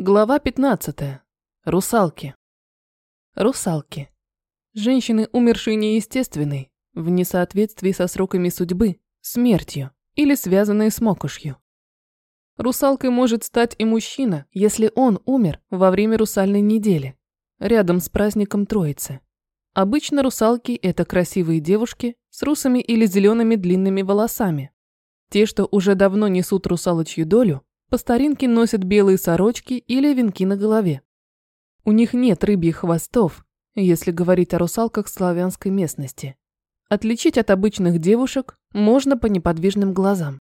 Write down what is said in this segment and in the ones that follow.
Глава 15. Русалки. Русалки. Женщины, умершие неестественной, в несоответствии со сроками судьбы, смертью или связанные с мокошью. Русалкой может стать и мужчина, если он умер во время русальной недели, рядом с праздником Троицы. Обычно русалки – это красивые девушки с русыми или зелеными длинными волосами. Те, что уже давно несут русалочью долю, по старинке носят белые сорочки или венки на голове. У них нет рыбьих хвостов, если говорить о русалках славянской местности. Отличить от обычных девушек можно по неподвижным глазам.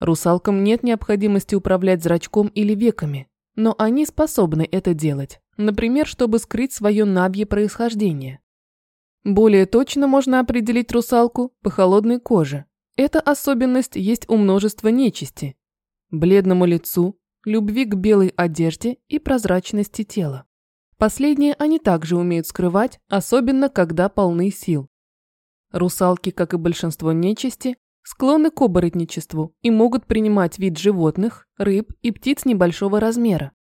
Русалкам нет необходимости управлять зрачком или веками, но они способны это делать, например, чтобы скрыть свое набье происхождение. Более точно можно определить русалку по холодной коже. Эта особенность есть у множества нечисти, бледному лицу, любви к белой одежде и прозрачности тела. Последнее они также умеют скрывать, особенно когда полны сил. Русалки, как и большинство нечисти, склонны к оборотничеству и могут принимать вид животных, рыб и птиц небольшого размера.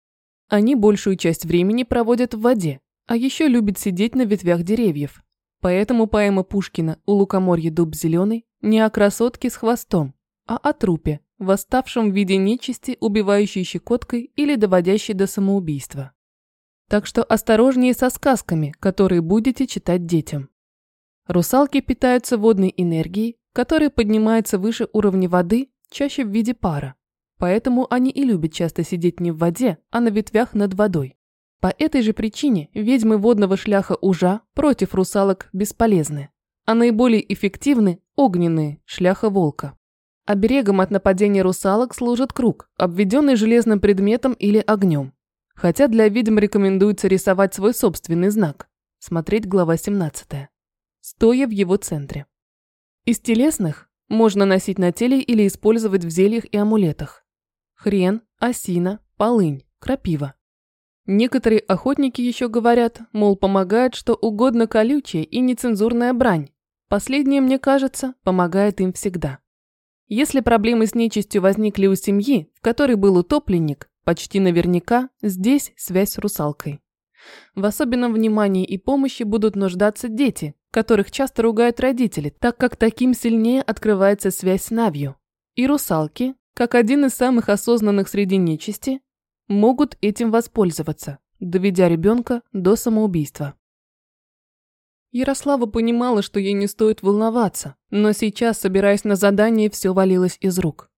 Они большую часть времени проводят в воде, а еще любят сидеть на ветвях деревьев. Поэтому поэма Пушкина «У лукоморья дуб зеленый» не о красотке с хвостом, а о трупе, восставшем в виде нечисти, убивающей щекоткой или доводящей до самоубийства. Так что осторожнее со сказками, которые будете читать детям. Русалки питаются водной энергией, которая поднимается выше уровня воды, чаще в виде пара. Поэтому они и любят часто сидеть не в воде, а на ветвях над водой. По этой же причине ведьмы водного шляха ужа против русалок бесполезны, а наиболее эффективны огненные шляха волка. Оберегом от нападения русалок служит круг, обведенный железным предметом или огнем. Хотя для ведьм рекомендуется рисовать свой собственный знак. Смотреть глава 17. Стоя в его центре. Из телесных можно носить на теле или использовать в зельях и амулетах. Хрен, осина, полынь, крапива. Некоторые охотники еще говорят, мол, помогает что угодно колючая и нецензурная брань. Последнее, мне кажется, помогает им всегда. Если проблемы с нечистью возникли у семьи, в которой был утопленник, почти наверняка здесь связь с русалкой. В особенном внимании и помощи будут нуждаться дети, которых часто ругают родители, так как таким сильнее открывается связь с Навью. И русалки, как один из самых осознанных среди нечисти, могут этим воспользоваться, доведя ребенка до самоубийства. Ярослава понимала, что ей не стоит волноваться, но сейчас, собираясь на задание, все валилось из рук.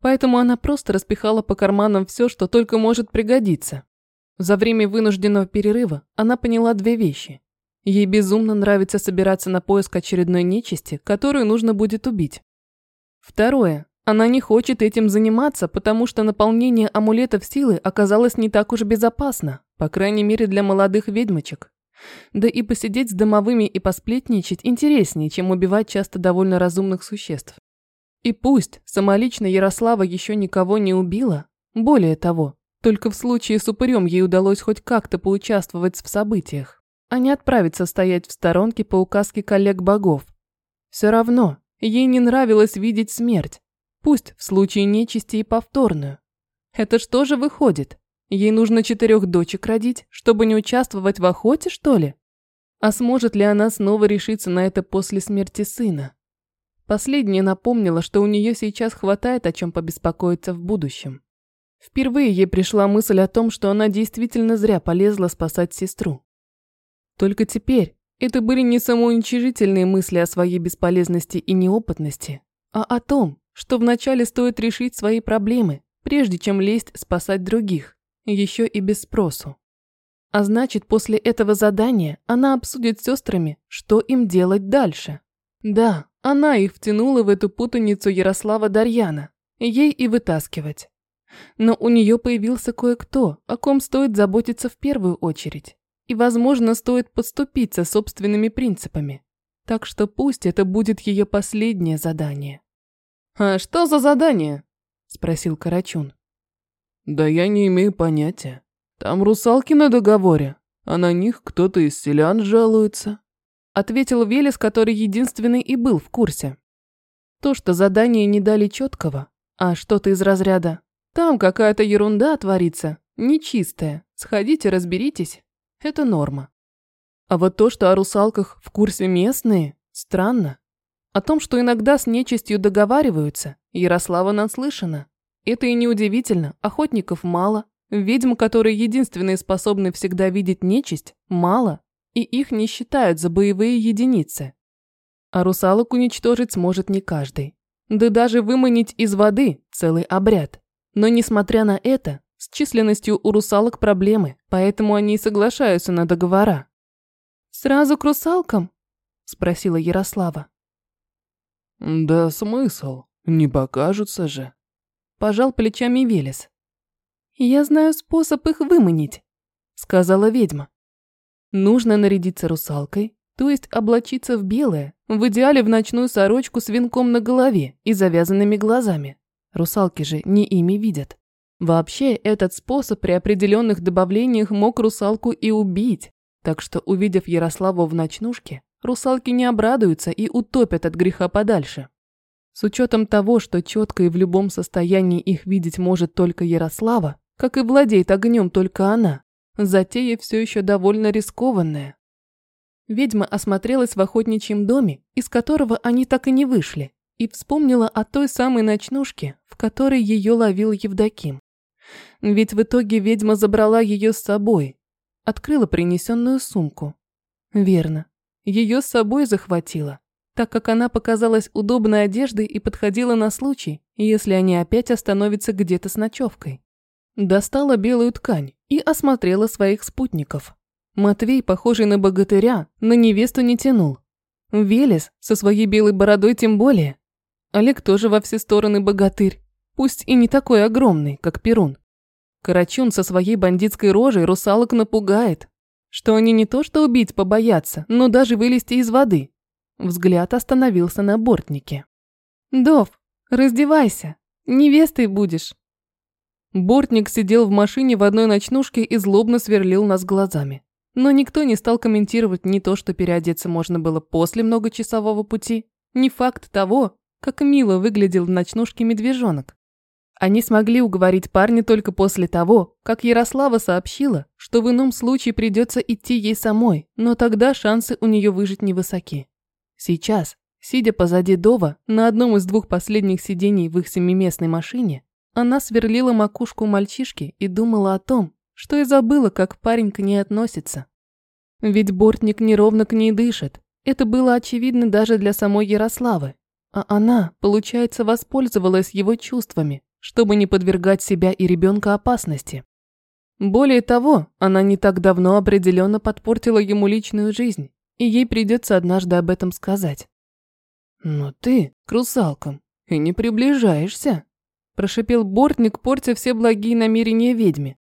Поэтому она просто распихала по карманам все, что только может пригодиться. За время вынужденного перерыва она поняла две вещи. Ей безумно нравится собираться на поиск очередной нечисти, которую нужно будет убить. Второе. Она не хочет этим заниматься, потому что наполнение амулетов силы оказалось не так уж безопасно, по крайней мере для молодых ведьмочек. Да и посидеть с домовыми и посплетничать интереснее, чем убивать часто довольно разумных существ. И пусть самолично Ярослава еще никого не убила, более того, только в случае с упырем ей удалось хоть как-то поучаствовать в событиях, а не отправиться стоять в сторонке по указке коллег-богов. Все равно, ей не нравилось видеть смерть, пусть в случае нечисти и повторную. Это что же выходит? Ей нужно четырех дочек родить, чтобы не участвовать в охоте, что ли? А сможет ли она снова решиться на это после смерти сына? Последняя напомнила, что у нее сейчас хватает о чем побеспокоиться в будущем. Впервые ей пришла мысль о том, что она действительно зря полезла спасать сестру. Только теперь это были не самоуничижительные мысли о своей бесполезности и неопытности, а о том, что вначале стоит решить свои проблемы, прежде чем лезть спасать других еще и без спросу. А значит, после этого задания она обсудит с сестрами, что им делать дальше. Да, она их втянула в эту путаницу Ярослава Дарьяна, ей и вытаскивать. Но у нее появился кое-кто, о ком стоит заботиться в первую очередь. И, возможно, стоит подступиться собственными принципами. Так что пусть это будет ее последнее задание. «А что за задание?» – спросил Карачун. Да я не имею понятия. Там русалки на договоре, а на них кто-то из селян жалуется. Ответил Велес, который единственный и был в курсе. То, что задание не дали четкого, а что-то из разряда «там какая-то ерунда творится», нечистая, сходите разберитесь, это норма. А вот то, что о русалках в курсе местные, странно. О том, что иногда с нечистью договариваются, Ярослава наслышана. Это и неудивительно, охотников мало, ведьм, которые единственные способны всегда видеть нечисть, мало, и их не считают за боевые единицы. А русалок уничтожить сможет не каждый. Да даже выманить из воды – целый обряд. Но несмотря на это, с численностью у русалок проблемы, поэтому они и соглашаются на договора. «Сразу к русалкам?» – спросила Ярослава. «Да смысл, не покажутся же», – пожал плечами Велес. «Я знаю способ их выманить», – сказала ведьма. Нужно нарядиться русалкой, то есть облачиться в белое, в идеале в ночную сорочку с венком на голове и завязанными глазами. Русалки же не ими видят. Вообще, этот способ при определенных добавлениях мог русалку и убить, так что, увидев Ярославу в ночнушке, русалки не обрадуются и утопят от греха подальше. С учетом того, что четко и в любом состоянии их видеть может только Ярослава, как и владеет огнем только она, затея все еще довольно рискованная. Ведьма осмотрелась в охотничьем доме, из которого они так и не вышли, и вспомнила о той самой ночнушке, в которой ее ловил Евдоким. Ведь в итоге ведьма забрала ее с собой, открыла принесенную сумку. Верно, ее с собой захватила, так как она показалась удобной одеждой и подходила на случай, если они опять остановятся где-то с ночевкой. Достала белую ткань и осмотрела своих спутников. Матвей, похожий на богатыря, на невесту не тянул. Велес со своей белой бородой тем более. Олег тоже во все стороны богатырь, пусть и не такой огромный, как Перун. Карачун со своей бандитской рожей русалок напугает, что они не то что убить побоятся, но даже вылезти из воды. Взгляд остановился на бортнике. «Дов, раздевайся, невестой будешь». Бортник сидел в машине в одной ночнушке и злобно сверлил нас глазами. Но никто не стал комментировать ни то, что переодеться можно было после многочасового пути, ни факт того, как мило выглядел в ночнушке медвежонок. Они смогли уговорить парня только после того, как Ярослава сообщила, что в ином случае придется идти ей самой, но тогда шансы у нее выжить невысоки. Сейчас, сидя позади Дова, на одном из двух последних сидений в их семиместной машине, она сверлила макушку мальчишки и думала о том, что и забыла, как парень к ней относится. Ведь бортник неровно к ней дышит. Это было очевидно даже для самой Ярославы. А она, получается, воспользовалась его чувствами, чтобы не подвергать себя и ребенка опасности. Более того, она не так давно определенно подпортила ему личную жизнь, и ей придется однажды об этом сказать. «Но ты к русалкам и не приближаешься», – прошипел бортник, портя все благие намерения ведьме.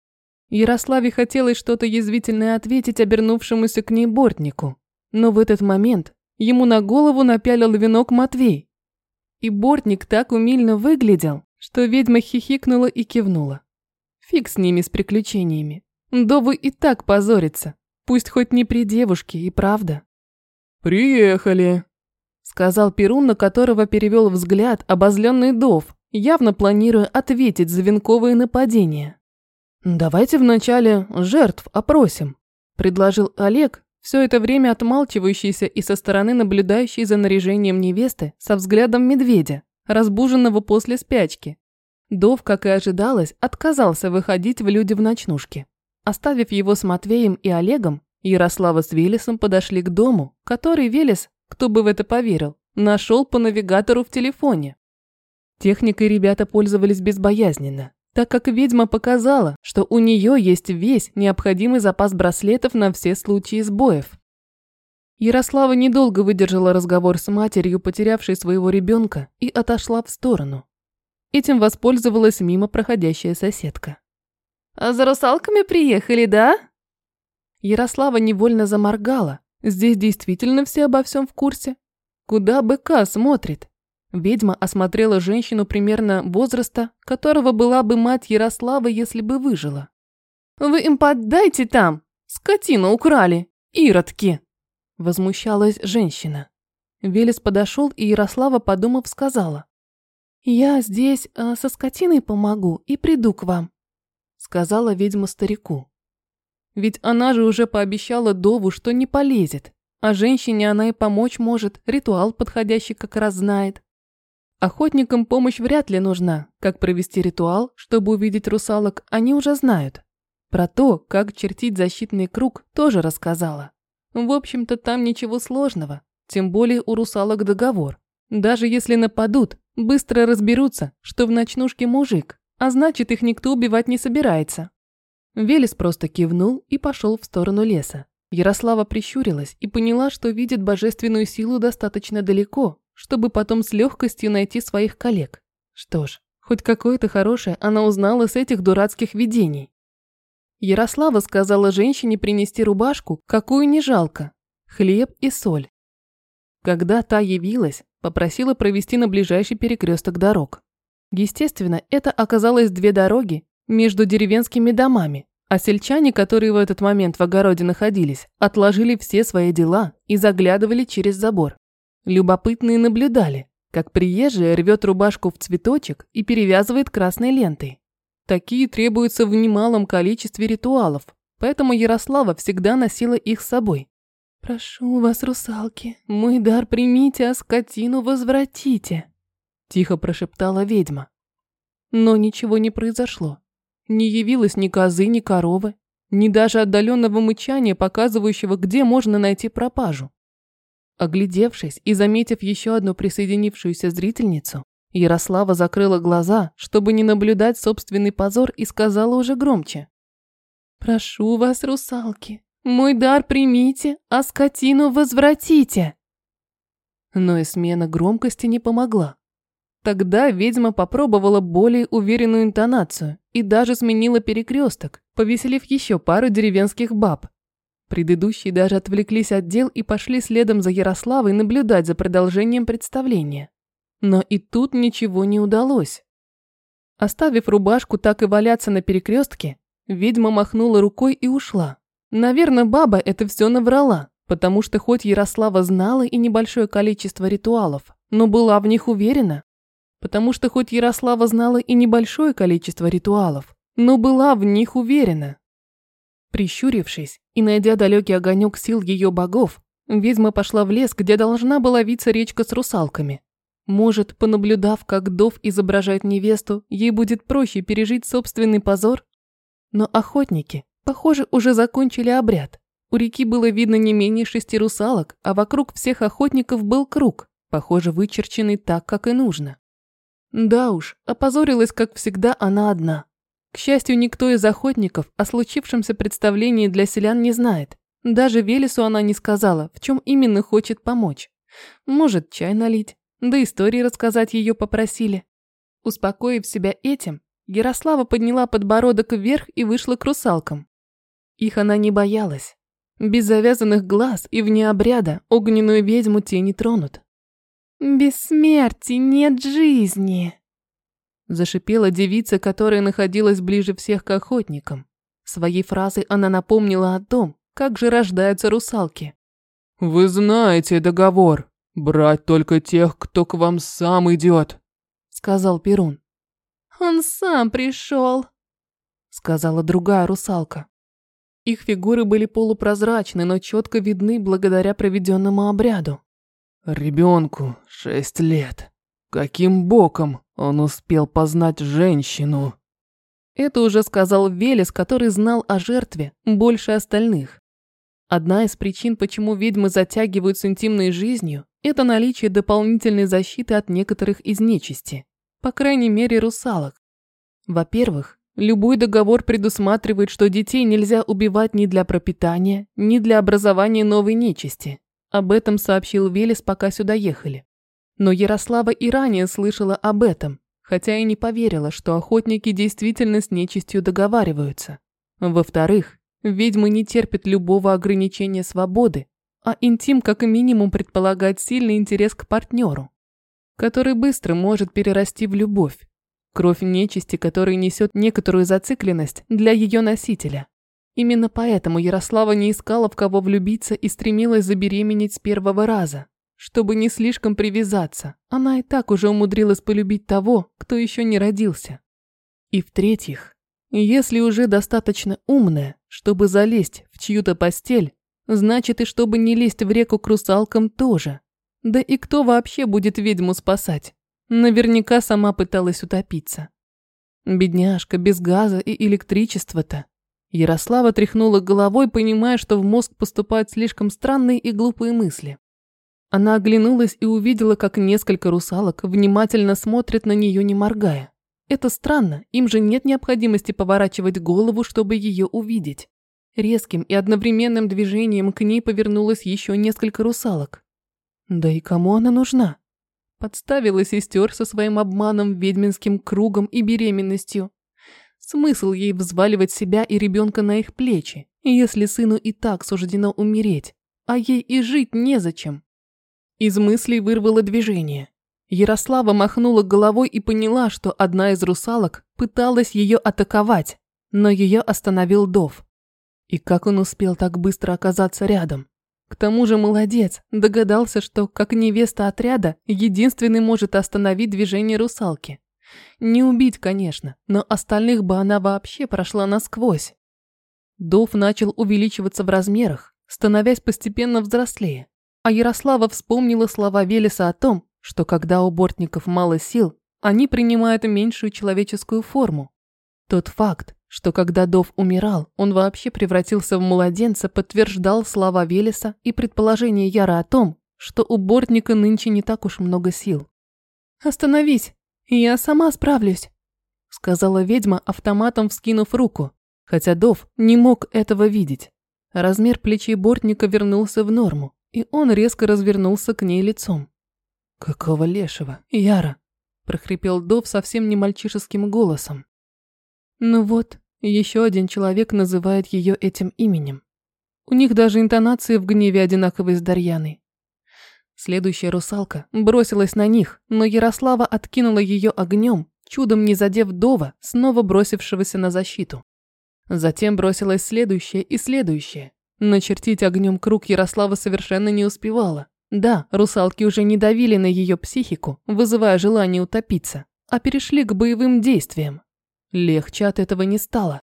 Ярославе хотелось что-то язвительное ответить обернувшемуся к ней бортнику, но в этот момент ему на голову напялил венок Матвей. И бортник так умильно выглядел, что ведьма хихикнула и кивнула. Фиг с ними с приключениями. Довы и так позорится, пусть хоть не при девушке, и правда. «Приехали», – сказал Перун, на которого перевел взгляд обозленный Дов, явно планируя ответить за венковые нападения. «Давайте вначале жертв опросим», – предложил Олег, все это время отмалчивающийся и со стороны наблюдающий за наряжением невесты со взглядом медведя, разбуженного после спячки. Дов, как и ожидалось, отказался выходить в люди в ночнушке. Оставив его с Матвеем и Олегом, Ярослава с Велесом подошли к дому, который Велес, кто бы в это поверил, нашел по навигатору в телефоне. Техникой ребята пользовались безбоязненно, так как ведьма показала, что у нее есть весь необходимый запас браслетов на все случаи сбоев. Ярослава недолго выдержала разговор с матерью, потерявшей своего ребенка, и отошла в сторону. Этим воспользовалась мимо проходящая соседка. «А за русалками приехали, да?» Ярослава невольно заморгала. Здесь действительно все обо всем в курсе. Куда быка смотрит? Ведьма осмотрела женщину примерно возраста, которого была бы мать Ярослава, если бы выжила. «Вы им поддайте там! Скотину украли! Иродки!» Возмущалась женщина. Велес подошел, и Ярослава, подумав, сказала. «Я здесь э, со скотиной помогу и приду к вам». Сказала ведьма старику. Ведь она же уже пообещала Дову, что не полезет, а женщине она и помочь может, ритуал подходящий как раз знает. Охотникам помощь вряд ли нужна. Как провести ритуал, чтобы увидеть русалок, они уже знают. Про то, как чертить защитный круг, тоже рассказала. В общем-то, там ничего сложного. Тем более у русалок договор. Даже если нападут, быстро разберутся, что в ночнушке мужик, а значит, их никто убивать не собирается. Велес просто кивнул и пошел в сторону леса. Ярослава прищурилась и поняла, что видит божественную силу достаточно далеко, чтобы потом с легкостью найти своих коллег. Что ж, хоть какое-то хорошее она узнала с этих дурацких видений. Ярослава сказала женщине принести рубашку, какую не жалко, хлеб и соль. Когда та явилась, попросила провести на ближайший перекресток дорог. Естественно, это оказалось две дороги между деревенскими домами, а сельчане, которые в этот момент в огороде находились, отложили все свои дела и заглядывали через забор. Любопытные наблюдали, как приезжий рвет рубашку в цветочек и перевязывает красной лентой. Такие требуются в немалом количестве ритуалов, поэтому Ярослава всегда носила их с собой. «Прошу вас, русалки, мой дар примите, а скотину возвратите», – тихо прошептала ведьма. Но ничего не произошло. Не явилось ни козы, ни коровы, ни даже отдаленного мычания, показывающего, где можно найти пропажу. Оглядевшись и заметив еще одну присоединившуюся зрительницу, Ярослава закрыла глаза, чтобы не наблюдать собственный позор, и сказала уже громче. «Прошу вас, русалки, мой дар примите, а скотину возвратите!» Но и смена громкости не помогла. Тогда ведьма попробовала более уверенную интонацию и даже сменила перекресток, повеселив еще пару деревенских баб, Предыдущие даже отвлеклись от дел и пошли следом за Ярославой наблюдать за продолжением представления. Но и тут ничего не удалось. Оставив рубашку так и валяться на перекрестке, ведьма махнула рукой и ушла. Наверное, баба это все наврала, потому что хоть Ярослава знала и небольшое количество ритуалов, но была в них уверена. Потому что хоть Ярослава знала и небольшое количество ритуалов, но была в них уверена. Прищурившись и найдя далекий огонек сил ее богов, ведьма пошла в лес, где должна была виться речка с русалками. Может, понаблюдав, как Дов изображает невесту, ей будет проще пережить собственный позор? Но охотники, похоже, уже закончили обряд. У реки было видно не менее шести русалок, а вокруг всех охотников был круг, похоже, вычерченный так, как и нужно. Да уж, опозорилась, как всегда, она одна. К счастью, никто из охотников о случившемся представлении для селян не знает. Даже Велесу она не сказала, в чем именно хочет помочь. Может, чай налить, да истории рассказать ее попросили. Успокоив себя этим, Ярослава подняла подбородок вверх и вышла к русалкам. Их она не боялась. Без завязанных глаз и вне обряда огненную ведьму те не тронут. «Без смерти нет жизни», Зашипела девица, которая находилась ближе всех к охотникам. Своей фразой она напомнила о том, как же рождаются русалки. «Вы знаете договор. Брать только тех, кто к вам сам идет», — сказал Перун. «Он сам пришел», — сказала другая русалка. Их фигуры были полупрозрачны, но четко видны благодаря проведенному обряду. «Ребенку шесть лет. Каким боком он успел познать женщину?» Это уже сказал Велес, который знал о жертве больше остальных. Одна из причин, почему ведьмы затягивают с интимной жизнью, это наличие дополнительной защиты от некоторых из нечисти. По крайней мере, русалок. Во-первых, любой договор предусматривает, что детей нельзя убивать ни для пропитания, ни для образования новой нечисти. Об этом сообщил Велес, пока сюда ехали. Но Ярослава и ранее слышала об этом, хотя и не поверила, что охотники действительно с нечистью договариваются. Во-вторых, ведьмы не терпят любого ограничения свободы, а интим как минимум предполагает сильный интерес к партнеру, который быстро может перерасти в любовь. Кровь нечисти, которая несет некоторую зацикленность для ее носителя. Именно поэтому Ярослава не искала в кого влюбиться и стремилась забеременеть с первого раза. Чтобы не слишком привязаться, она и так уже умудрилась полюбить того, кто еще не родился. И в-третьих, Если уже достаточно умная, чтобы залезть в чью-то постель, значит и чтобы не лезть в реку к русалкам тоже. Да и кто вообще будет ведьму спасать? Наверняка сама пыталась утопиться. Бедняжка, без газа и электричества-то. Ярослава тряхнула головой, понимая, что в мозг поступают слишком странные и глупые мысли. Она оглянулась и увидела, как несколько русалок внимательно смотрят на нее, не моргая. Это странно, им же нет необходимости поворачивать голову, чтобы ее увидеть. Резким и одновременным движением к ней повернулось еще несколько русалок. Да и кому она нужна? Подставила сестер со своим обманом, ведьминским кругом и беременностью. Смысл ей взваливать себя и ребенка на их плечи, если сыну и так суждено умереть, а ей и жить незачем. Из мыслей вырвало движение. Ярослава махнула головой и поняла, что одна из русалок пыталась ее атаковать, но ее остановил Дов. И как он успел так быстро оказаться рядом? К тому же молодец, догадался, что, как невеста отряда, единственный может остановить движение русалки. Не убить, конечно, но остальных бы она вообще прошла насквозь. Дов начал увеличиваться в размерах, становясь постепенно взрослее. А Ярослава вспомнила слова Велеса о том, что когда у бортников мало сил, они принимают меньшую человеческую форму. Тот факт, что когда Дов умирал, он вообще превратился в младенца, подтверждал слова Велеса и предположение Яра о том, что у бортника нынче не так уж много сил. «Остановись, я сама справлюсь», — сказала ведьма, автоматом вскинув руку, хотя Дов не мог этого видеть. Размер плечей бортника вернулся в норму и он резко развернулся к ней лицом. «Какого лешего? Яра!» – прохрипел Дов совсем не мальчишеским голосом. Ну вот, еще один человек называет ее этим именем. У них даже интонации в гневе одинаковые с Дарьяной. Следующая русалка бросилась на них, но Ярослава откинула ее огнем, чудом не задев Дова, снова бросившегося на защиту. Затем бросилась следующая и следующая. Начертить огнем круг Ярослава совершенно не успевала. Да, русалки уже не давили на ее психику, вызывая желание утопиться, а перешли к боевым действиям. Легче от этого не стало.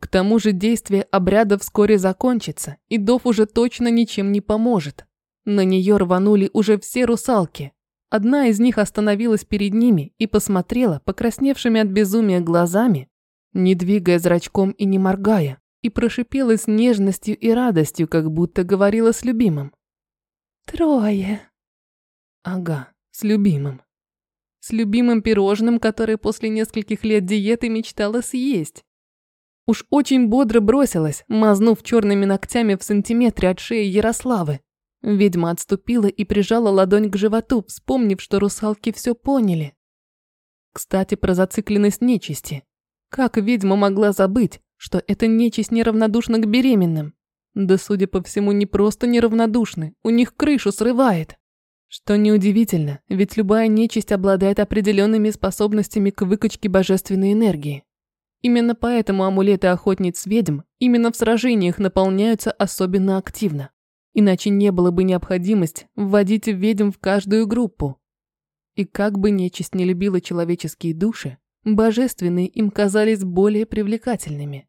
К тому же действие обряда вскоре закончится, и Дов уже точно ничем не поможет. На нее рванули уже все русалки. Одна из них остановилась перед ними и посмотрела покрасневшими от безумия глазами, не двигая зрачком и не моргая и прошипела с нежностью и радостью, как будто говорила с любимым. «Трое». Ага, с любимым. С любимым пирожным, которое после нескольких лет диеты мечтала съесть. Уж очень бодро бросилась, мазнув черными ногтями в сантиметре от шеи Ярославы. Ведьма отступила и прижала ладонь к животу, вспомнив, что русалки все поняли. Кстати, про зацикленность нечисти. Как ведьма могла забыть, что эта нечисть неравнодушна к беременным. Да, судя по всему, не просто неравнодушны, у них крышу срывает. Что неудивительно, ведь любая нечисть обладает определенными способностями к выкачке божественной энергии. Именно поэтому амулеты охотниц-ведьм именно в сражениях наполняются особенно активно. Иначе не было бы необходимость вводить ведьм в каждую группу. И как бы нечисть не любила человеческие души, Божественные им казались более привлекательными.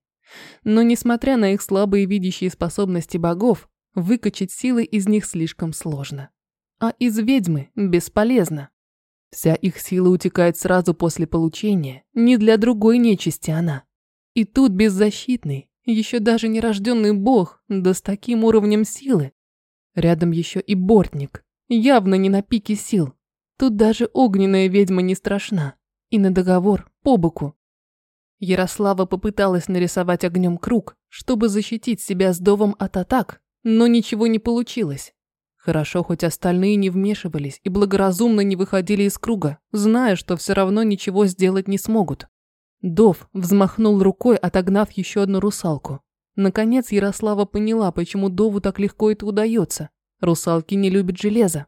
Но несмотря на их слабые видящие способности богов, выкачать силы из них слишком сложно. А из ведьмы бесполезно. Вся их сила утекает сразу после получения, не для другой нечисти она. И тут беззащитный, еще даже нерожденный бог, да с таким уровнем силы. Рядом еще и бортник, явно не на пике сил. Тут даже огненная ведьма не страшна и на договор по боку. Ярослава попыталась нарисовать огнем круг, чтобы защитить себя с довом от атак, но ничего не получилось. Хорошо, хоть остальные не вмешивались и благоразумно не выходили из круга, зная, что все равно ничего сделать не смогут. Дов взмахнул рукой, отогнав еще одну русалку. Наконец Ярослава поняла, почему Дову так легко это удается. Русалки не любят железа.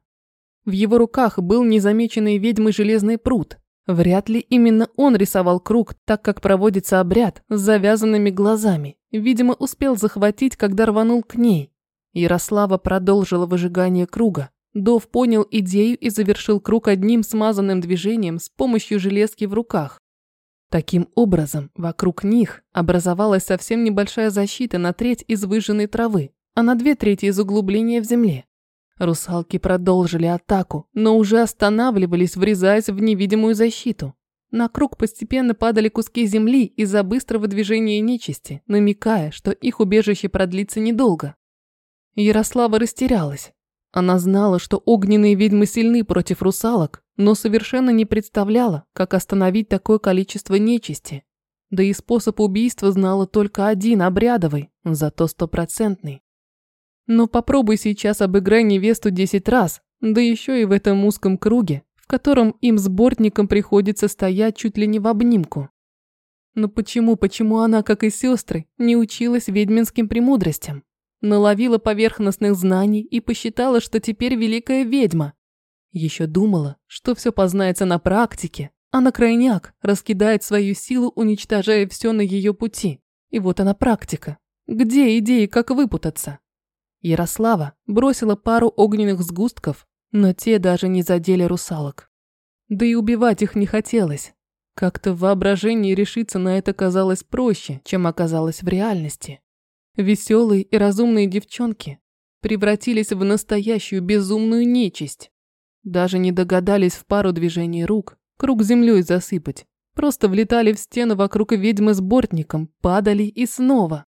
В его руках был незамеченный ведьмой железный пруд, Вряд ли именно он рисовал круг, так как проводится обряд с завязанными глазами. Видимо, успел захватить, когда рванул к ней. Ярослава продолжила выжигание круга. Дов понял идею и завершил круг одним смазанным движением с помощью железки в руках. Таким образом, вокруг них образовалась совсем небольшая защита на треть из выжженной травы, а на две трети из углубления в земле. Русалки продолжили атаку, но уже останавливались, врезаясь в невидимую защиту. На круг постепенно падали куски земли из-за быстрого движения нечисти, намекая, что их убежище продлится недолго. Ярослава растерялась. Она знала, что огненные ведьмы сильны против русалок, но совершенно не представляла, как остановить такое количество нечисти. Да и способ убийства знала только один, обрядовый, зато стопроцентный. Но попробуй сейчас обыграй невесту десять раз, да еще и в этом узком круге, котором им с приходится стоять чуть ли не в обнимку. Но почему, почему она, как и сестры, не училась ведьминским премудростям? Наловила поверхностных знаний и посчитала, что теперь великая ведьма. Еще думала, что все познается на практике, а на крайняк раскидает свою силу, уничтожая все на ее пути. И вот она практика. Где идеи, как выпутаться? Ярослава бросила пару огненных сгустков но те даже не задели русалок. Да и убивать их не хотелось. Как-то в воображении решиться на это казалось проще, чем оказалось в реальности. Веселые и разумные девчонки превратились в настоящую безумную нечисть. Даже не догадались в пару движений рук круг землей засыпать. Просто влетали в стену вокруг ведьмы с бортником, падали и снова.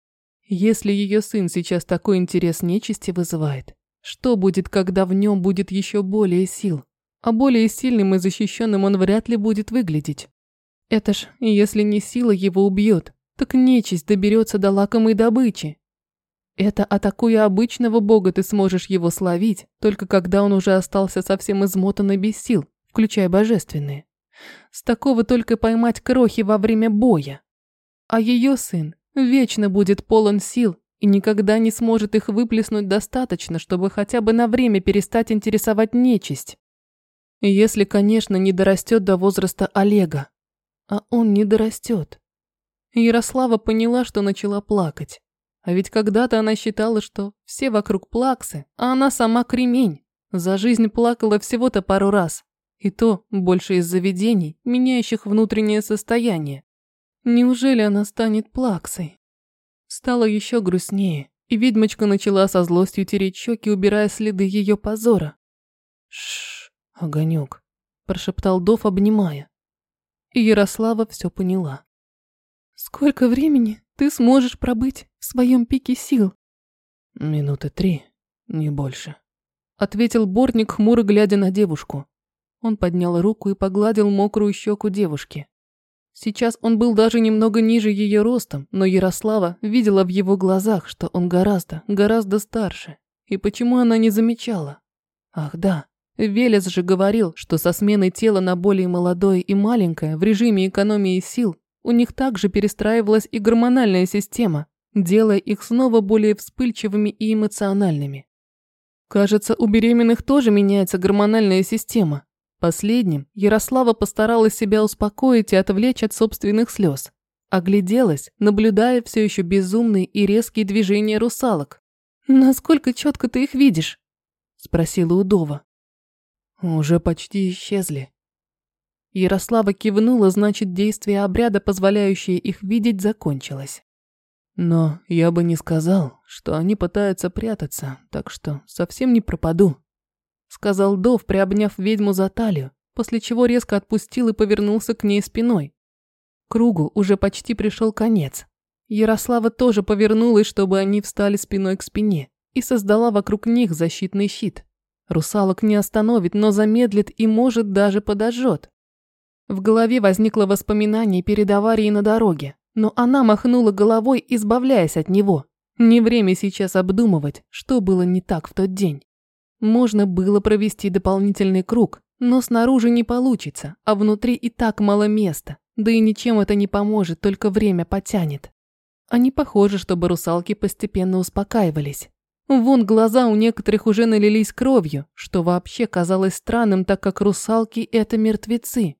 Если ее сын сейчас такой интерес нечисти вызывает, что будет, когда в нем будет еще более сил? А более сильным и защищенным он вряд ли будет выглядеть. Это ж, если не сила его убьет, так нечисть доберется до лакомой добычи. Это атакуя обычного бога ты сможешь его словить, только когда он уже остался совсем измотан и без сил, включая божественные. С такого только поймать крохи во время боя. А ее сын вечно будет полон сил и никогда не сможет их выплеснуть достаточно, чтобы хотя бы на время перестать интересовать нечисть. Если, конечно, не дорастет до возраста Олега. А он не дорастет. Ярослава поняла, что начала плакать. А ведь когда-то она считала, что все вокруг плаксы, а она сама кремень. За жизнь плакала всего-то пару раз. И то больше из заведений, меняющих внутреннее состояние. Неужели она станет плаксой? Стало еще грустнее, и ведьмочка начала со злостью тереть щеки, убирая следы ее позора. Шш, огонек, прошептал Дов, обнимая. И Ярослава все поняла. Сколько времени ты сможешь пробыть в своем пике сил? Минуты три, не больше. Ответил Борник, хмуро глядя на девушку. Он поднял руку и погладил мокрую щеку девушки. Сейчас он был даже немного ниже ее ростом, но Ярослава видела в его глазах, что он гораздо, гораздо старше. И почему она не замечала? Ах да, Велес же говорил, что со сменой тела на более молодое и маленькое в режиме экономии сил у них также перестраивалась и гормональная система, делая их снова более вспыльчивыми и эмоциональными. Кажется, у беременных тоже меняется гормональная система, Последним Ярослава постаралась себя успокоить и отвлечь от собственных слез. Огляделась, наблюдая все еще безумные и резкие движения русалок. «Насколько четко ты их видишь?» – спросила Удова. «Уже почти исчезли». Ярослава кивнула, значит, действие обряда, позволяющее их видеть, закончилось. Но я бы не сказал, что они пытаются прятаться, так что совсем не пропаду сказал Дов, приобняв ведьму за талию, после чего резко отпустил и повернулся к ней спиной. Кругу уже почти пришел конец. Ярослава тоже повернулась, чтобы они встали спиной к спине, и создала вокруг них защитный щит. Русалок не остановит, но замедлит и, может, даже подожжет. В голове возникло воспоминание перед аварией на дороге, но она махнула головой, избавляясь от него. Не время сейчас обдумывать, что было не так в тот день. Можно было провести дополнительный круг, но снаружи не получится, а внутри и так мало места, да и ничем это не поможет, только время потянет. Они похожи, чтобы русалки постепенно успокаивались. Вон глаза у некоторых уже налились кровью, что вообще казалось странным, так как русалки – это мертвецы.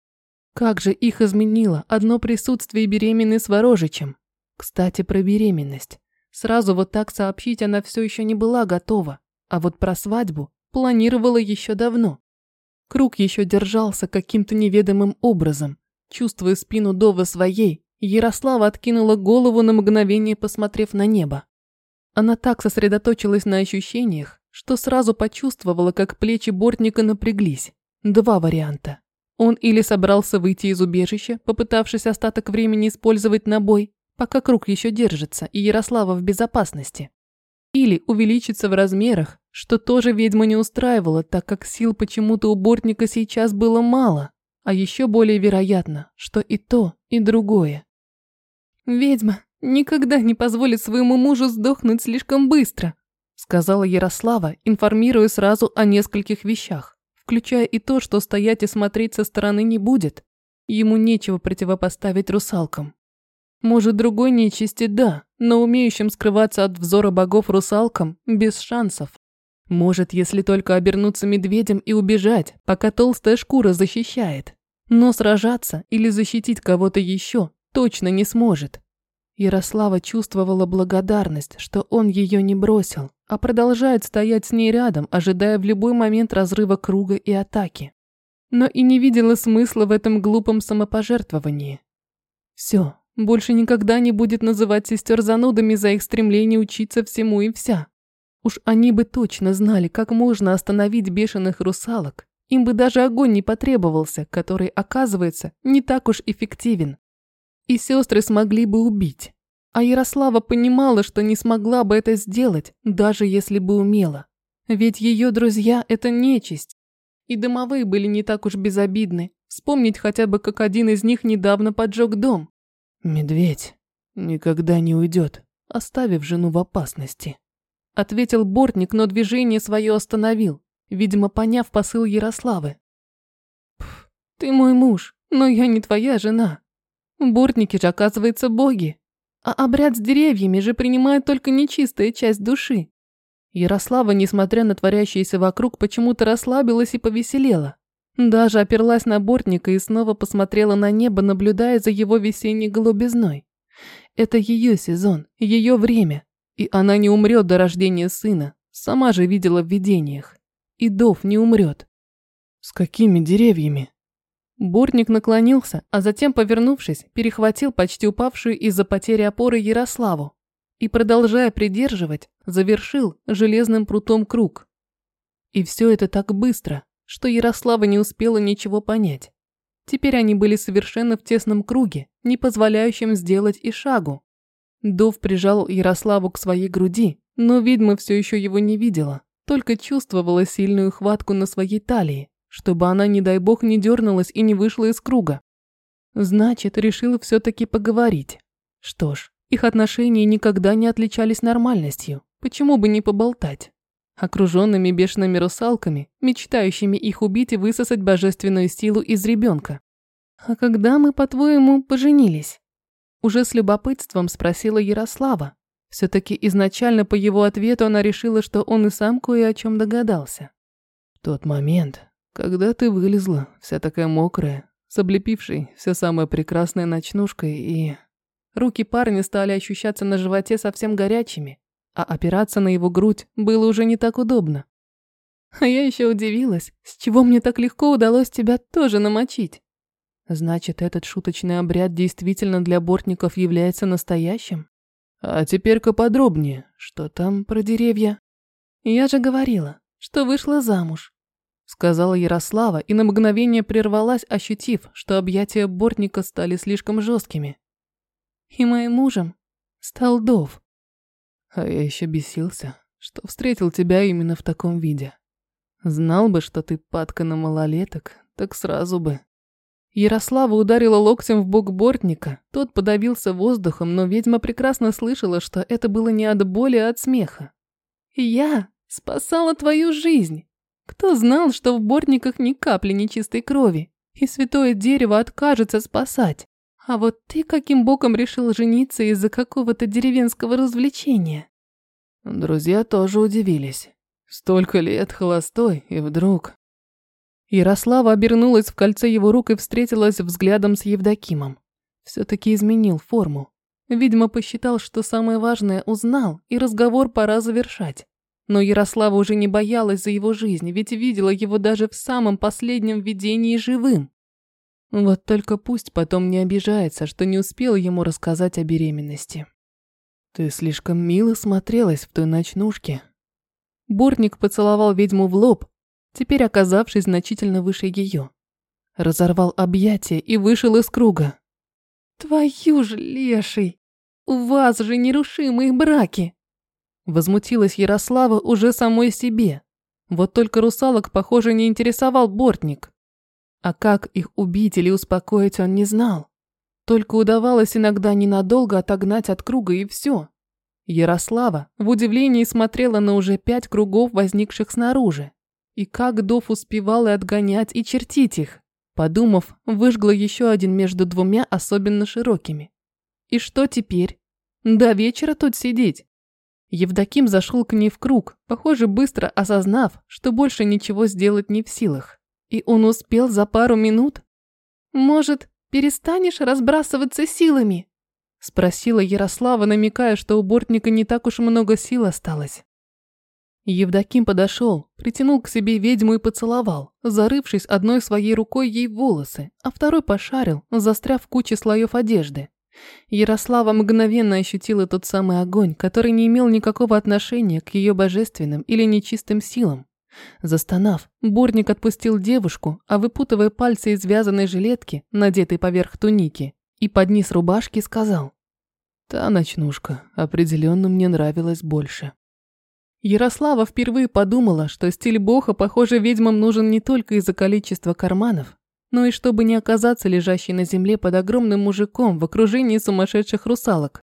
Как же их изменило одно присутствие беременной с Ворожичем. Кстати, про беременность. Сразу вот так сообщить она все еще не была готова. А вот про свадьбу планировала еще давно. Круг еще держался каким-то неведомым образом, Чувствуя спину Дова своей, Ярослава откинула голову на мгновение, посмотрев на небо. Она так сосредоточилась на ощущениях, что сразу почувствовала, как плечи бортника напряглись. Два варианта. Он или собрался выйти из убежища, попытавшись остаток времени использовать на бой, пока круг еще держится и Ярослава в безопасности. Или увеличиться в размерах, что тоже ведьму не устраивало, так как сил почему-то у бортника сейчас было мало, а еще более вероятно, что и то, и другое. «Ведьма никогда не позволит своему мужу сдохнуть слишком быстро», сказала Ярослава, информируя сразу о нескольких вещах, включая и то, что стоять и смотреть со стороны не будет. Ему нечего противопоставить русалкам. Может, другой нечисти – да, но умеющим скрываться от взора богов русалкам – без шансов. Может, если только обернуться медведем и убежать, пока толстая шкура защищает. Но сражаться или защитить кого-то еще точно не сможет. Ярослава чувствовала благодарность, что он ее не бросил, а продолжает стоять с ней рядом, ожидая в любой момент разрыва круга и атаки. Но и не видела смысла в этом глупом самопожертвовании. Все, больше никогда не будет называть сестер занудами за их стремление учиться всему и вся. Уж они бы точно знали, как можно остановить бешеных русалок. Им бы даже огонь не потребовался, который, оказывается, не так уж эффективен. И сестры смогли бы убить. А Ярослава понимала, что не смогла бы это сделать, даже если бы умела. Ведь ее друзья – это нечисть. И домовые были не так уж безобидны. Вспомнить хотя бы, как один из них недавно поджег дом. «Медведь никогда не уйдет, оставив жену в опасности», ответил Бортник, но движение свое остановил, видимо, поняв посыл Ярославы. «Ты мой муж, но я не твоя жена. Бортники же, оказывается, боги, а обряд с деревьями же принимает только нечистая часть души». Ярослава, несмотря на творящееся вокруг, почему-то расслабилась и повеселела. Даже оперлась на бортника и снова посмотрела на небо, наблюдая за его весенней голубизной. Это ее сезон, ее время, и она не умрет до рождения сына, сама же видела в видениях. И Дов не умрет. С какими деревьями? Бортник наклонился, а затем, повернувшись, перехватил почти упавшую из-за потери опоры Ярославу и, продолжая придерживать, завершил железным прутом круг. И все это так быстро, что Ярослава не успела ничего понять. Теперь они были совершенно в тесном круге, не позволяющем сделать и шагу. Дов прижал Ярославу к своей груди, но ведьма все еще его не видела, только чувствовала сильную хватку на своей талии, чтобы она, не дай бог, не дернулась и не вышла из круга. Значит, решила все-таки поговорить. Что ж, их отношения никогда не отличались нормальностью, почему бы не поболтать? окруженными бешеными русалками, мечтающими их убить и высосать божественную силу из ребенка. «А когда мы, по-твоему, поженились?» Уже с любопытством спросила Ярослава. Все-таки изначально по его ответу она решила, что он и сам кое о чем догадался. «В тот момент, когда ты вылезла, вся такая мокрая, с облепившей все самое прекрасное ночнушкой и...» Руки парня стали ощущаться на животе совсем горячими, а опираться на его грудь было уже не так удобно. А я еще удивилась, с чего мне так легко удалось тебя тоже намочить. Значит, этот шуточный обряд действительно для бортников является настоящим? А теперь-ка подробнее, что там про деревья? Я же говорила, что вышла замуж. Сказала Ярослава и на мгновение прервалась, ощутив, что объятия бортника стали слишком жесткими. И моим мужем стал Дов. А я еще бесился, что встретил тебя именно в таком виде. Знал бы, что ты падка на малолеток, так сразу бы. Ярослава ударила локтем в бок бортника. Тот подавился воздухом, но ведьма прекрасно слышала, что это было не от боли, а от смеха. «Я спасала твою жизнь. Кто знал, что в бортниках ни капли нечистой крови, и святое дерево откажется спасать? А вот ты каким боком решил жениться из-за какого-то деревенского развлечения? Друзья тоже удивились. Столько лет холостой, и вдруг... Ярослава обернулась в кольце его рук и встретилась взглядом с Евдокимом. Все-таки изменил форму. Видимо, посчитал, что самое важное узнал, и разговор пора завершать. Но Ярослава уже не боялась за его жизнь, ведь видела его даже в самом последнем видении живым. Вот только пусть потом не обижается, что не успел ему рассказать о беременности. Ты слишком мило смотрелась в той ночнушке. Бортник поцеловал ведьму в лоб, теперь оказавшись значительно выше ее. Разорвал объятия и вышел из круга. «Твою ж леший! У вас же нерушимые браки!» Возмутилась Ярослава уже самой себе. Вот только русалок, похоже, не интересовал бортник. А как их убить или успокоить он не знал. Только удавалось иногда ненадолго отогнать от круга и все. Ярослава в удивлении смотрела на уже пять кругов, возникших снаружи. И как Дов успевал и отгонять, и чертить их. Подумав, выжгла еще один между двумя особенно широкими. И что теперь? До вечера тут сидеть. Евдоким зашел к ней в круг, похоже, быстро осознав, что больше ничего сделать не в силах. И он успел за пару минут? Может, перестанешь разбрасываться силами? Спросила Ярослава, намекая, что у бортника не так уж много сил осталось. Евдоким подошел, притянул к себе ведьму и поцеловал, зарывшись одной своей рукой ей в волосы, а второй пошарил, застряв в куче слоев одежды. Ярослава мгновенно ощутила тот самый огонь, который не имел никакого отношения к ее божественным или нечистым силам. Застонав, Борник отпустил девушку, а выпутывая пальцы из вязаной жилетки, надетой поверх туники, и под низ рубашки сказал. «Та ночнушка определенно мне нравилась больше». Ярослава впервые подумала, что стиль Боха, похоже, ведьмам нужен не только из-за количества карманов, но и чтобы не оказаться лежащей на земле под огромным мужиком в окружении сумасшедших русалок.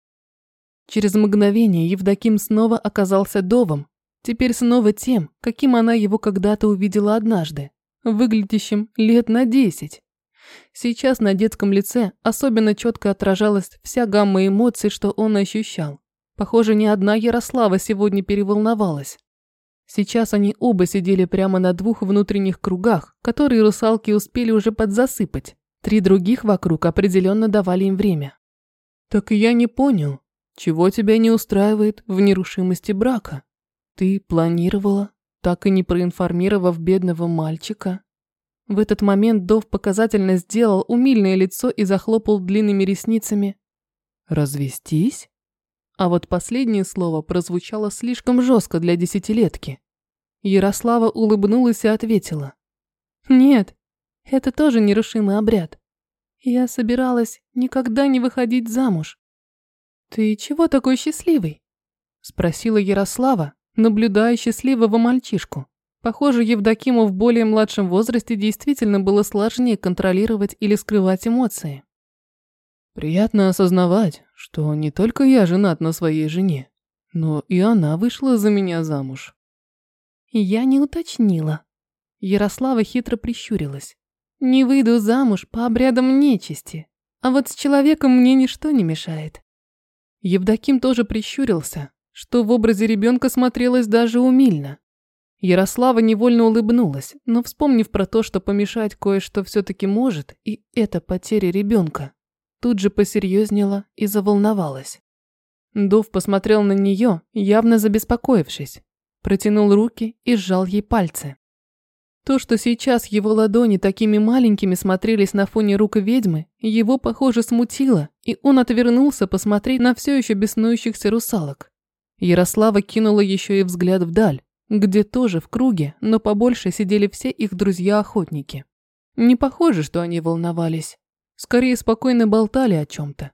Через мгновение Евдоким снова оказался довом, теперь снова тем, каким она его когда-то увидела однажды, выглядящим лет на десять. Сейчас на детском лице особенно четко отражалась вся гамма эмоций, что он ощущал. Похоже, ни одна Ярослава сегодня переволновалась. Сейчас они оба сидели прямо на двух внутренних кругах, которые русалки успели уже подзасыпать. Три других вокруг определенно давали им время. «Так я не понял, чего тебя не устраивает в нерушимости брака? Ты планировала, так и не проинформировав бедного мальчика?» В этот момент Дов показательно сделал умильное лицо и захлопал длинными ресницами. «Развестись?» А вот последнее слово прозвучало слишком жестко для десятилетки. Ярослава улыбнулась и ответила. «Нет, это тоже нерушимый обряд. Я собиралась никогда не выходить замуж». «Ты чего такой счастливый?» Спросила Ярослава, наблюдая счастливого мальчишку. Похоже, Евдокиму в более младшем возрасте действительно было сложнее контролировать или скрывать эмоции. Приятно осознавать, что не только я женат на своей жене, но и она вышла за меня замуж. Я не уточнила. Ярослава хитро прищурилась. Не выйду замуж по обрядам нечисти, а вот с человеком мне ничто не мешает. Евдоким тоже прищурился, что в образе ребенка смотрелось даже умильно. Ярослава невольно улыбнулась, но вспомнив про то, что помешать кое-что все-таки может, и это потеря ребенка, тут же посерьезнела и заволновалась. Дов посмотрел на нее, явно забеспокоившись, протянул руки и сжал ей пальцы. То, что сейчас его ладони такими маленькими смотрелись на фоне рук ведьмы, его, похоже, смутило, и он отвернулся посмотреть на все еще беснующихся русалок. Ярослава кинула еще и взгляд вдаль, где тоже в круге, но побольше сидели все их друзья-охотники. Не похоже, что они волновались. Скорее спокойно болтали о чем-то.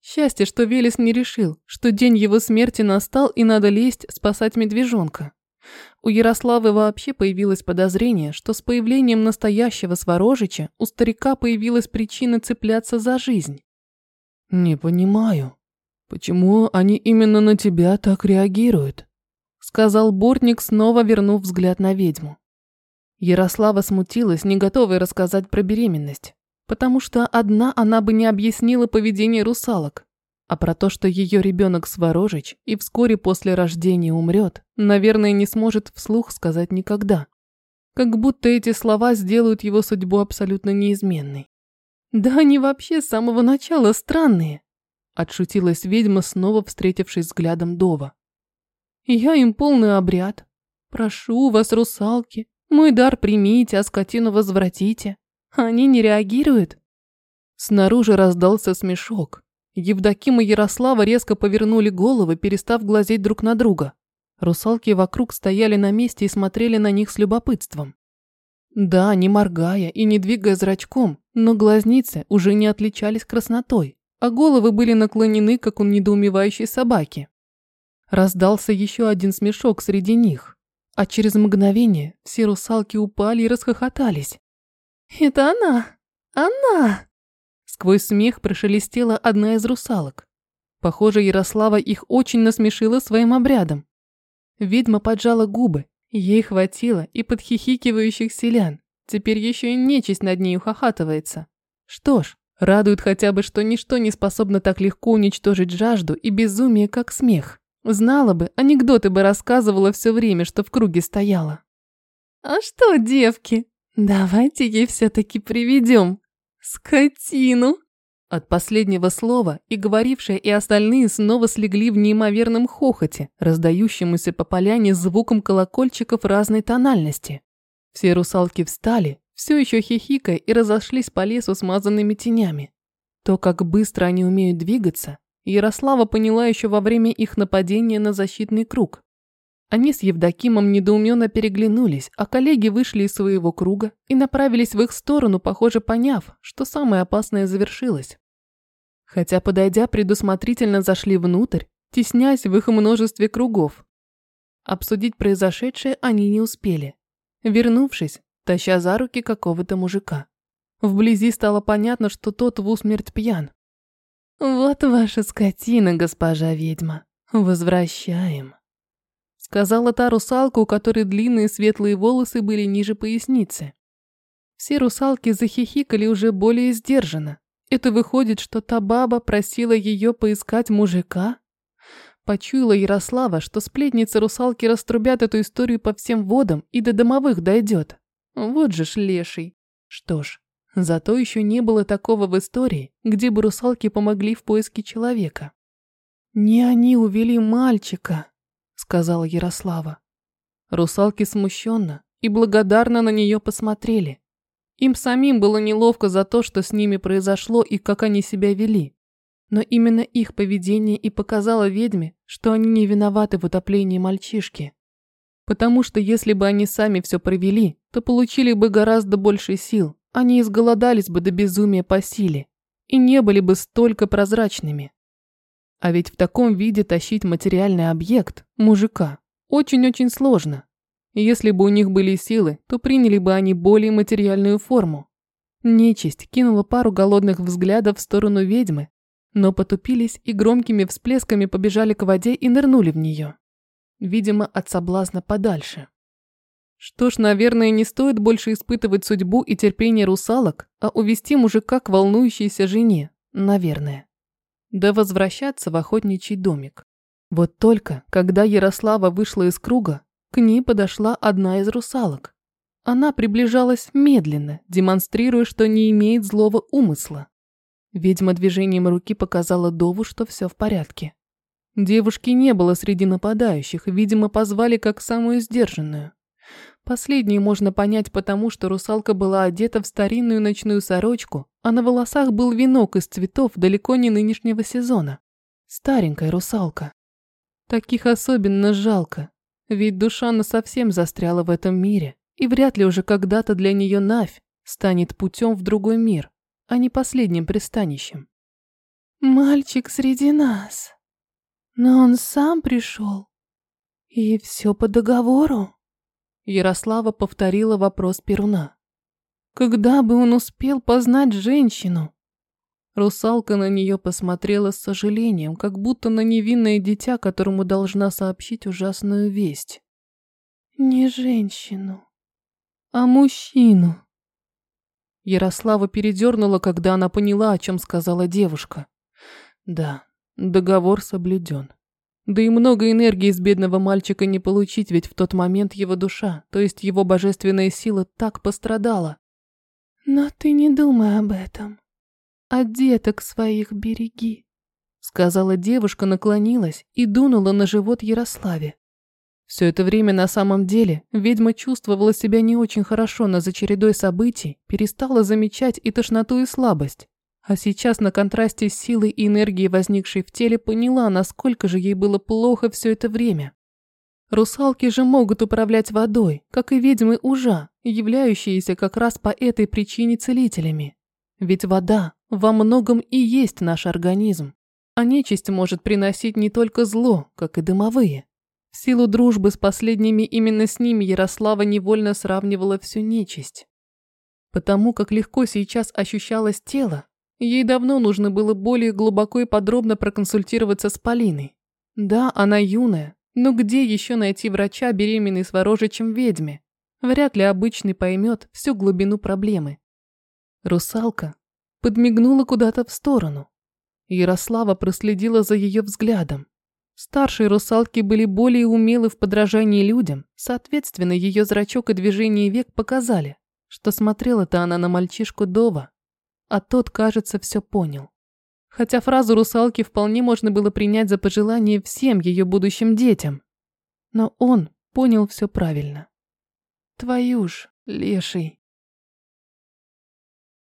Счастье, что Велес не решил, что день его смерти настал и надо лезть спасать медвежонка. У Ярославы вообще появилось подозрение, что с появлением настоящего Сворожича у старика появилась причина цепляться за жизнь. «Не понимаю, почему они именно на тебя так реагируют?» сказал Бортник, снова вернув взгляд на ведьму. Ярослава смутилась, не готовая рассказать про беременность потому что одна она бы не объяснила поведение русалок. А про то, что ее ребенок Сворожич и вскоре после рождения умрет, наверное, не сможет вслух сказать никогда. Как будто эти слова сделают его судьбу абсолютно неизменной. Да они вообще с самого начала странные. Отшутилась ведьма, снова встретившись взглядом Дова. Я им полный обряд. Прошу вас, русалки, мой дар примите, а скотину возвратите. Они не реагируют? Снаружи раздался смешок. Евдоким и Ярослава резко повернули головы, перестав глазеть друг на друга. Русалки вокруг стояли на месте и смотрели на них с любопытством. Да, не моргая и не двигая зрачком, но глазницы уже не отличались краснотой, а головы были наклонены, как у недоумевающей собаки. Раздался еще один смешок среди них, а через мгновение все русалки упали и расхохотались. «Это она! Она!» Сквозь смех прошелестела одна из русалок. Похоже, Ярослава их очень насмешила своим обрядом. Ведьма поджала губы, ей хватило и подхихикивающих селян. Теперь еще и нечисть над ней ухахатывается. Что ж, радует хотя бы, что ничто не способно так легко уничтожить жажду и безумие, как смех. Знала бы, анекдоты бы рассказывала все время, что в круге стояла. «А что, девки, давайте ей все-таки приведем скотину!» От последнего слова и говорившие, и остальные снова слегли в неимоверном хохоте, раздающемуся по поляне звуком колокольчиков разной тональности. Все русалки встали, все еще хихикая, и разошлись по лесу смазанными тенями. То, как быстро они умеют двигаться, Ярослава поняла еще во время их нападения на защитный круг. Они с Евдокимом недоуменно переглянулись, а коллеги вышли из своего круга и направились в их сторону, похоже, поняв, что самое опасное завершилось. Хотя, подойдя, предусмотрительно зашли внутрь, теснясь в их множестве кругов. Обсудить произошедшее они не успели. Вернувшись, таща за руки какого-то мужика. Вблизи стало понятно, что тот в усмерть пьян. «Вот ваша скотина, госпожа ведьма. Возвращаем» сказала та русалка, у которой длинные светлые волосы были ниже поясницы. Все русалки захихикали уже более сдержанно. Это выходит, что та баба просила ее поискать мужика? Почуяла Ярослава, что сплетницы русалки раструбят эту историю по всем водам и до домовых дойдет. Вот же ж леший. Что ж, зато еще не было такого в истории, где бы русалки помогли в поиске человека. Не они увели мальчика, сказала Ярослава. Русалки смущенно и благодарно на нее посмотрели. Им самим было неловко за то, что с ними произошло и как они себя вели. Но именно их поведение и показало ведьме, что они не виноваты в утоплении мальчишки. Потому что если бы они сами все провели, то получили бы гораздо больше сил, они изголодались бы до безумия по силе и не были бы столько прозрачными. А ведь в таком виде тащить материальный объект, мужика, очень-очень сложно. Если бы у них были силы, то приняли бы они более материальную форму. Нечисть кинула пару голодных взглядов в сторону ведьмы, но потупились и громкими всплесками побежали к воде и нырнули в нее. Видимо, от соблазна подальше. Что ж, наверное, не стоит больше испытывать судьбу и терпение русалок, а увести мужика к волнующейся жене, наверное да возвращаться в охотничий домик. Вот только, когда Ярослава вышла из круга, к ней подошла одна из русалок. Она приближалась медленно, демонстрируя, что не имеет злого умысла. Ведьма движением руки показала Дову, что все в порядке. Девушки не было среди нападающих, видимо, позвали как самую сдержанную. Последнее можно понять потому, что русалка была одета в старинную ночную сорочку, а на волосах был венок из цветов далеко не нынешнего сезона. Старенькая русалка. Таких особенно жалко, ведь душа совсем застряла в этом мире, и вряд ли уже когда-то для нее Навь станет путем в другой мир, а не последним пристанищем. «Мальчик среди нас. Но он сам пришел. И все по договору?» Ярослава повторила вопрос Перуна. Когда бы он успел познать женщину? Русалка на нее посмотрела с сожалением, как будто на невинное дитя, которому должна сообщить ужасную весть. Не женщину, а мужчину. Ярослава передернула, когда она поняла, о чем сказала девушка. Да, договор соблюден. Да и много энергии из бедного мальчика не получить, ведь в тот момент его душа, то есть его божественная сила, так пострадала. Но ты не думай об этом. А деток своих береги, сказала девушка, наклонилась и дунула на живот Ярославе. Все это время на самом деле ведьма чувствовала себя не очень хорошо, но за чередой событий перестала замечать и тошноту, и слабость. А сейчас на контрасте с силой и энергией, возникшей в теле, поняла, насколько же ей было плохо все это время. Русалки же могут управлять водой, как и ведьмы ужа, являющиеся как раз по этой причине целителями. Ведь вода во многом и есть наш организм. А нечисть может приносить не только зло, как и дымовые. В силу дружбы с последними именно с ними Ярослава невольно сравнивала всю нечисть. Потому как легко сейчас ощущалось тело, ей давно нужно было более глубоко и подробно проконсультироваться с Полиной. Да, она юная, но где еще найти врача, беременной сворожичем ведьме? Вряд ли обычный поймет всю глубину проблемы. Русалка подмигнула куда-то в сторону. Ярослава проследила за ее взглядом. Старшие русалки были более умелы в подражании людям, соответственно, ее зрачок и движение век показали, что смотрела-то она на мальчишку Дова, а тот, кажется, все понял. Хотя фразу русалки вполне можно было принять за пожелание всем ее будущим детям. Но он понял все правильно. Твою ж, леший.